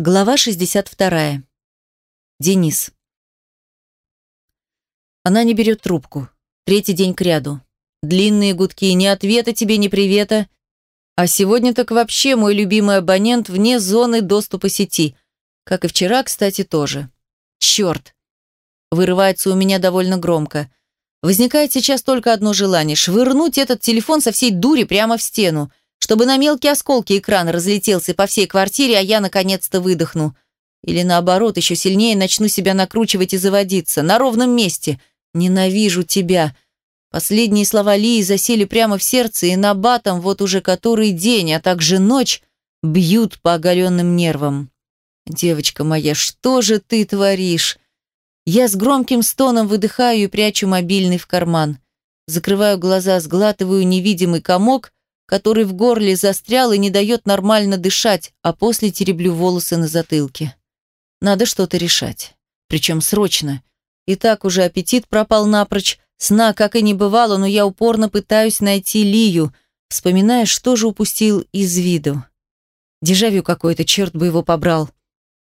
Глава 62. Денис. Она не берет трубку. Третий день кряду. Длинные гудки, ни ответа тебе, ни привета. А сегодня так вообще мой любимый абонент вне зоны доступа сети. Как и вчера, кстати, тоже. Черт. Вырывается у меня довольно громко. Возникает сейчас только одно желание – швырнуть этот телефон со всей дури прямо в стену чтобы на мелкие осколки экран разлетелся по всей квартире, а я наконец-то выдохну. Или наоборот, еще сильнее начну себя накручивать и заводиться. На ровном месте. Ненавижу тебя. Последние слова Лии засели прямо в сердце, и на батом вот уже который день, а также ночь, бьют по оголенным нервам. Девочка моя, что же ты творишь? Я с громким стоном выдыхаю и прячу мобильный в карман. Закрываю глаза, сглатываю невидимый комок – который в горле застрял и не дает нормально дышать, а после тереблю волосы на затылке. Надо что-то решать. Причем срочно. И так уже аппетит пропал напрочь, сна как и не бывало, но я упорно пытаюсь найти Лию, вспоминая, что же упустил из виду. Дежавю какой-то, черт бы его побрал.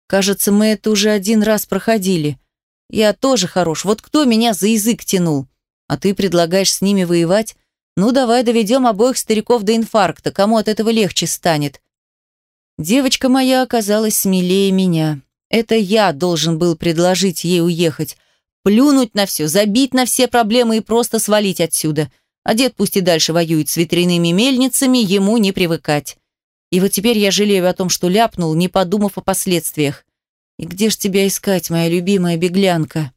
Кажется, мы это уже один раз проходили. Я тоже хорош, вот кто меня за язык тянул? А ты предлагаешь с ними воевать? Ну, давай доведем обоих стариков до инфаркта, кому от этого легче станет. Девочка моя оказалась смелее меня. Это я должен был предложить ей уехать, плюнуть на все, забить на все проблемы и просто свалить отсюда. А дед пусть и дальше воюет с ветряными мельницами, ему не привыкать. И вот теперь я жалею о том, что ляпнул, не подумав о последствиях. И где ж тебя искать, моя любимая беглянка?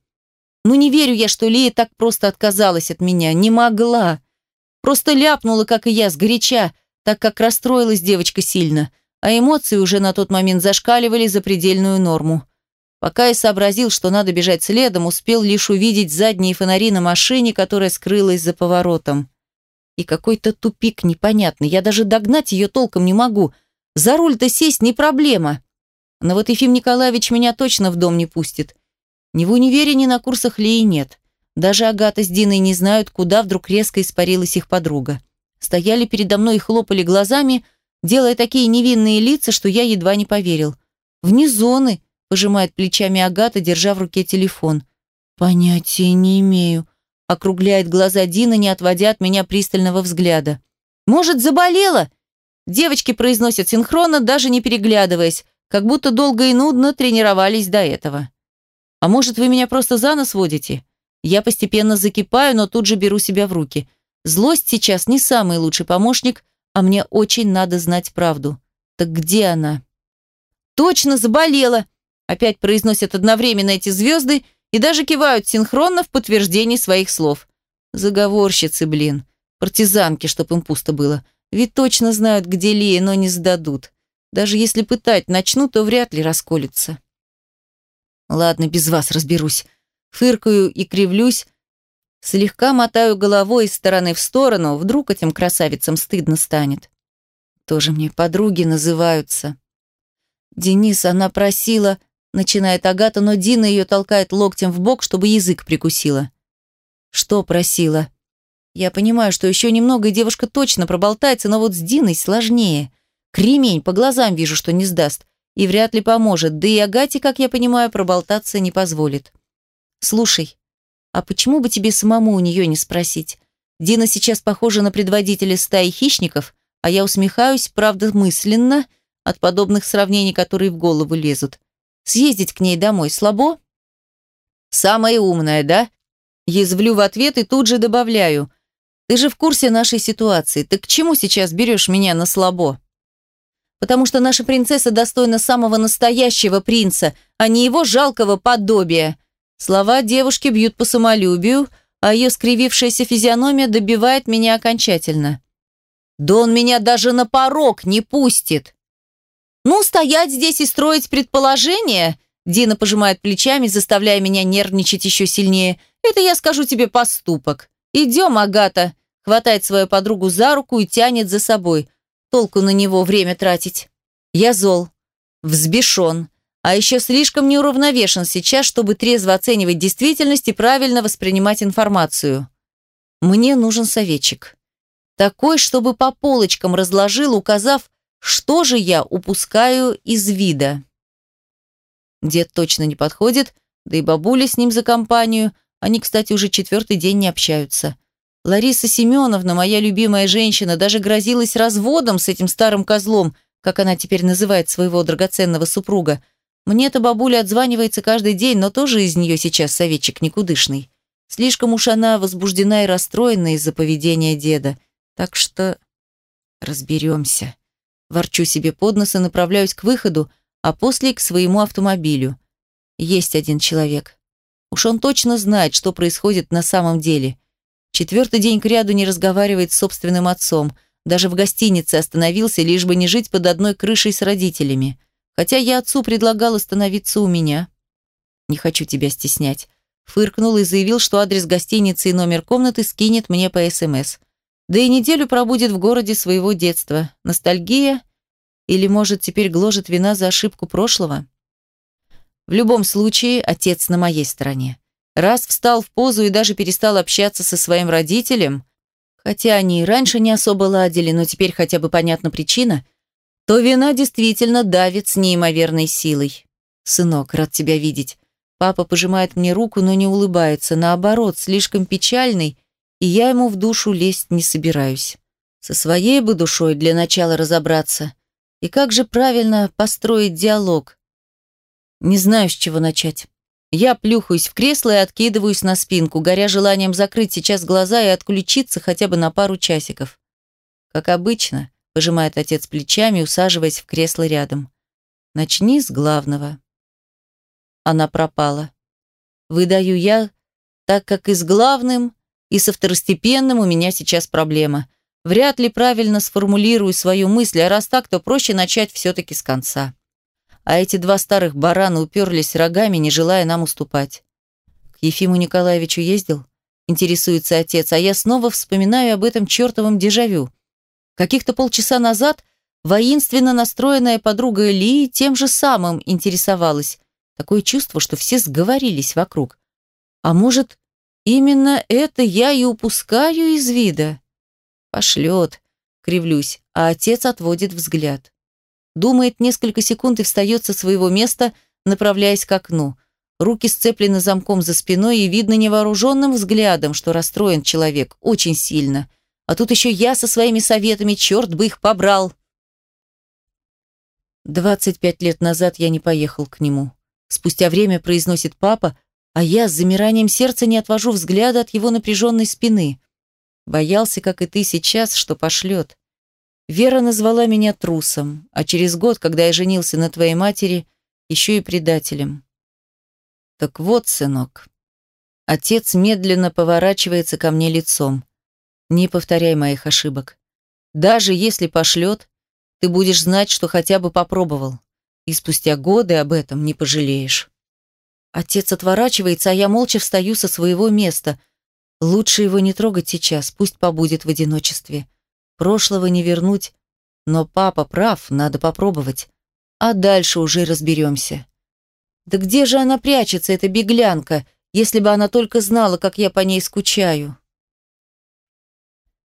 Ну не верю я, что Лия так просто отказалась от меня. Не могла. Просто ляпнула, как и я, сгоряча, так как расстроилась девочка сильно, а эмоции уже на тот момент зашкаливали за предельную норму. Пока я сообразил, что надо бежать следом, успел лишь увидеть задние фонари на машине, которая скрылась за поворотом. И какой-то тупик непонятный, я даже догнать ее толком не могу. За руль-то сесть не проблема. Но вот Ефим Николаевич меня точно в дом не пустит. Ни в универе, ни на курсах Леи нет. Даже Агата с Диной не знают, куда вдруг резко испарилась их подруга. Стояли передо мной и хлопали глазами, делая такие невинные лица, что я едва не поверил. «Вне зоны», – пожимает плечами Агата, держа в руке телефон. «Понятия не имею», – округляет глаза Дина, не отводя от меня пристального взгляда. «Может, заболела?» Девочки произносят синхронно, даже не переглядываясь, как будто долго и нудно тренировались до этого. «А может, вы меня просто за нос водите?» Я постепенно закипаю, но тут же беру себя в руки. Злость сейчас не самый лучший помощник, а мне очень надо знать правду. Так где она? Точно заболела! Опять произносят одновременно эти звезды и даже кивают синхронно в подтверждении своих слов. Заговорщицы, блин. Партизанки, чтоб им пусто было. Ведь точно знают, где Лия, но не сдадут. Даже если пытать начну, то вряд ли расколются. Ладно, без вас разберусь. Фыркаю и кривлюсь, слегка мотаю головой из стороны в сторону, вдруг этим красавицам стыдно станет. Тоже мне подруги называются. Денис, она просила, начинает Агата, но Дина ее толкает локтем в бок, чтобы язык прикусила. Что просила? Я понимаю, что еще немного, и девушка точно проболтается, но вот с Диной сложнее. Кремень, по глазам вижу, что не сдаст. И вряд ли поможет, да и Агате, как я понимаю, проболтаться не позволит. «Слушай, а почему бы тебе самому у нее не спросить? Дина сейчас похожа на предводителя стаи хищников, а я усмехаюсь, правда, мысленно, от подобных сравнений, которые в голову лезут. Съездить к ней домой слабо?» «Самая умная, да?» Язвлю в ответ и тут же добавляю. «Ты же в курсе нашей ситуации. Ты к чему сейчас берешь меня на слабо?» «Потому что наша принцесса достойна самого настоящего принца, а не его жалкого подобия», Слова девушки бьют по самолюбию, а ее скривившаяся физиономия добивает меня окончательно. «Да он меня даже на порог не пустит!» «Ну, стоять здесь и строить предположения?» Дина пожимает плечами, заставляя меня нервничать еще сильнее. «Это я скажу тебе поступок. Идем, Агата!» Хватает свою подругу за руку и тянет за собой. Толку на него время тратить. Я зол, взбешен, а еще слишком неуравновешен сейчас, чтобы трезво оценивать действительность и правильно воспринимать информацию. Мне нужен советчик. Такой, чтобы по полочкам разложил, указав, что же я упускаю из вида. Дед точно не подходит, да и бабуля с ним за компанию. Они, кстати, уже четвертый день не общаются. Лариса Семеновна, моя любимая женщина, даже грозилась разводом с этим старым козлом, как она теперь называет своего драгоценного супруга. Мне-то бабуля отзванивается каждый день, но тоже из нее сейчас советчик никудышный. Слишком уж она возбуждена и расстроена из-за поведения деда. Так что разберемся. Ворчу себе под нос и направляюсь к выходу, а после к своему автомобилю. Есть один человек. Уж он точно знает, что происходит на самом деле. Четвертый день кряду не разговаривает с собственным отцом. Даже в гостинице остановился, лишь бы не жить под одной крышей с родителями. Хотя я отцу предлагал остановиться у меня. Не хочу тебя стеснять фыркнул и заявил, что адрес гостиницы и номер комнаты скинет мне по СМС. Да и неделю пробудет в городе своего детства. Ностальгия? Или, может, теперь гложет вина за ошибку прошлого? В любом случае, отец на моей стороне. Раз встал в позу и даже перестал общаться со своим родителем, хотя они и раньше не особо ладили, но теперь хотя бы понятна причина, то вина действительно давит с неимоверной силой. «Сынок, рад тебя видеть. Папа пожимает мне руку, но не улыбается. Наоборот, слишком печальный, и я ему в душу лезть не собираюсь. Со своей бы душой для начала разобраться. И как же правильно построить диалог? Не знаю, с чего начать. Я плюхаюсь в кресло и откидываюсь на спинку, горя желанием закрыть сейчас глаза и отключиться хотя бы на пару часиков. Как обычно, пожимает отец плечами, усаживаясь в кресло рядом. Начни с главного она пропала. Выдаю я, так как и с главным, и со второстепенным у меня сейчас проблема. Вряд ли правильно сформулирую свою мысль, а раз так, то проще начать все-таки с конца. А эти два старых барана уперлись рогами, не желая нам уступать. К Ефиму Николаевичу ездил? Интересуется отец, а я снова вспоминаю об этом чертовом дежавю. Каких-то полчаса назад воинственно настроенная подруга Ли тем же самым интересовалась. Такое чувство, что все сговорились вокруг. А может, именно это я и упускаю из вида? Пошлет, кривлюсь, а отец отводит взгляд. Думает несколько секунд и встает со своего места, направляясь к окну. Руки сцеплены замком за спиной, и видно невооруженным взглядом, что расстроен человек очень сильно. А тут еще я со своими советами, черт бы их побрал. Двадцать пять лет назад я не поехал к нему. Спустя время произносит папа, а я с замиранием сердца не отвожу взгляда от его напряженной спины. Боялся, как и ты сейчас, что пошлет. Вера назвала меня трусом, а через год, когда я женился на твоей матери, еще и предателем. Так вот, сынок. Отец медленно поворачивается ко мне лицом. Не повторяй моих ошибок. Даже если пошлет, ты будешь знать, что хотя бы попробовал и спустя годы об этом не пожалеешь. Отец отворачивается, а я молча встаю со своего места. Лучше его не трогать сейчас, пусть побудет в одиночестве. Прошлого не вернуть, но папа прав, надо попробовать. А дальше уже разберемся. Да где же она прячется, эта беглянка, если бы она только знала, как я по ней скучаю?